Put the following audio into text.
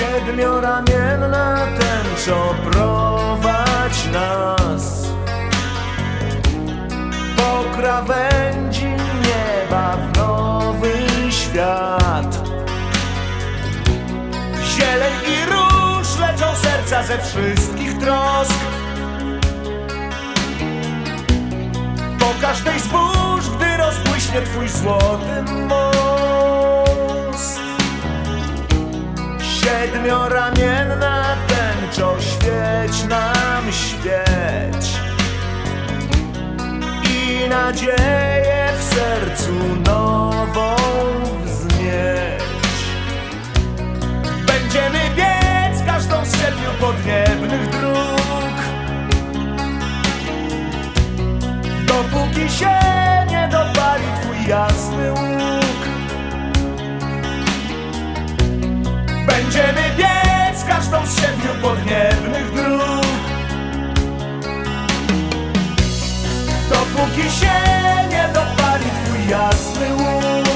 Siedmioramienna tęczo prowadź nas. Po krawędzi nieba w nowy świat. Zieleń i róż leczą serca ze wszystkich trosk. Po każdej zbóż, gdy rozbłyśnie twój złoty most Siedmioramienna tęczo, świeć nam, świeć. I nadzieję w sercu nową wznieć Będziemy biec każdą z siedmiu podniebnych dróg. Dopóki się nie dopali twój jasny łuk Dopóki się nie dopali twój jasny łuk